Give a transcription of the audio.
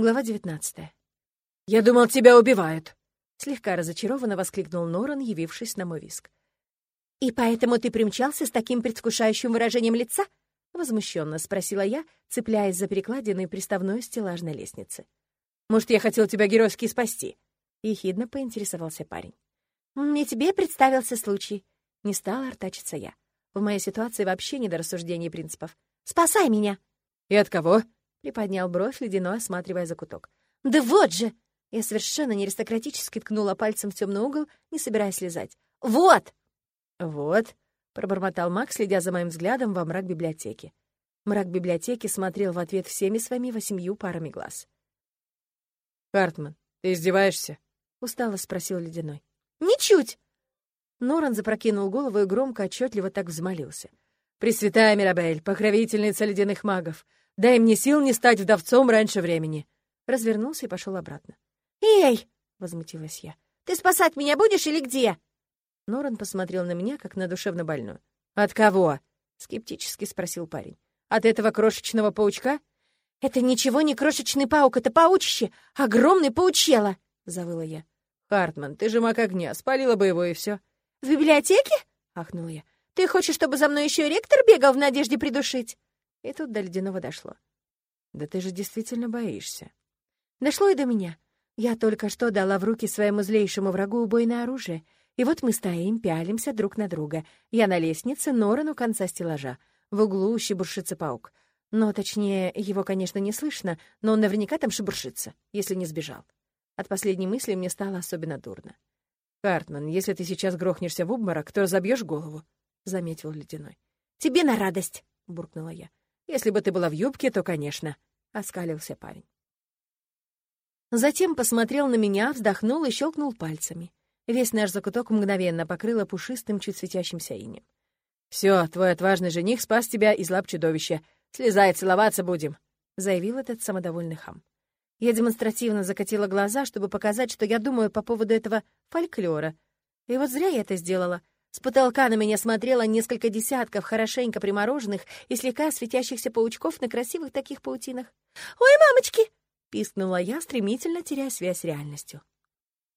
Глава 19. «Я думал, тебя убивают!» Слегка разочарованно воскликнул Норан, явившись на мой виск. «И поэтому ты примчался с таким предвкушающим выражением лица?» — возмущенно спросила я, цепляясь за перекладины приставной стеллажной лестницы. «Может, я хотел тебя геройски спасти?» — ехидно поинтересовался парень. «Мне тебе представился случай». Не стала артачиться я. В моей ситуации вообще не до рассуждений принципов. «Спасай меня!» «И от кого?» — приподнял бровь ледяной, осматривая закуток. «Да вот же!» Я совершенно неаристократически ткнула пальцем в темный угол, не собираясь слезать. «Вот!» «Вот!» — пробормотал Макс, следя за моим взглядом во мрак библиотеки. Мрак библиотеки смотрел в ответ всеми своими восемью парами глаз. «Хартман, ты издеваешься?» — устало спросил Ледяной. «Ничуть!» Норан запрокинул голову и громко, отчетливо так взмолился. «Пресвятая Мирабель, покровительница ледяных магов, дай мне сил не стать вдовцом раньше времени!» Развернулся и пошел обратно. «Эй!» — возмутилась я. «Ты спасать меня будешь или где?» Норан посмотрел на меня, как на душевно больную. «От кого?» — скептически спросил парень. «От этого крошечного паучка?» «Это ничего не крошечный паук, это паучище! Огромный паучело!» — завыла я. «Хартман, ты же маг огня, спалила бы его и все. «В библиотеке?» — ахнула я. «Ты хочешь, чтобы за мной еще ректор бегал в надежде придушить?» И тут до ледяного дошло. «Да ты же действительно боишься». Дошло и до меня. Я только что дала в руки своему злейшему врагу убойное оружие, и вот мы стоим, пялимся друг на друга. Я на лестнице, Норан у конца стеллажа. В углу шебуршится паук. Но, точнее, его, конечно, не слышно, но он наверняка там шебуршится, если не сбежал. От последней мысли мне стало особенно дурно. «Картман, если ты сейчас грохнешься в обморок, то разобьешь голову», — заметил Ледяной. «Тебе на радость», — буркнула я. «Если бы ты была в юбке, то, конечно», — оскалился парень. Затем посмотрел на меня, вздохнул и щелкнул пальцами. Весь наш закуток мгновенно покрыло пушистым, чуть светящимся инем. «Все, твой отважный жених спас тебя из лап чудовища. Слезай, целоваться будем», — заявил этот самодовольный хам. Я демонстративно закатила глаза, чтобы показать, что я думаю по поводу этого фольклора. И вот зря я это сделала. С потолка на меня смотрело несколько десятков хорошенько примороженных и слегка светящихся паучков на красивых таких паутинах. «Ой, мамочки!» — пискнула я, стремительно теряя связь с реальностью.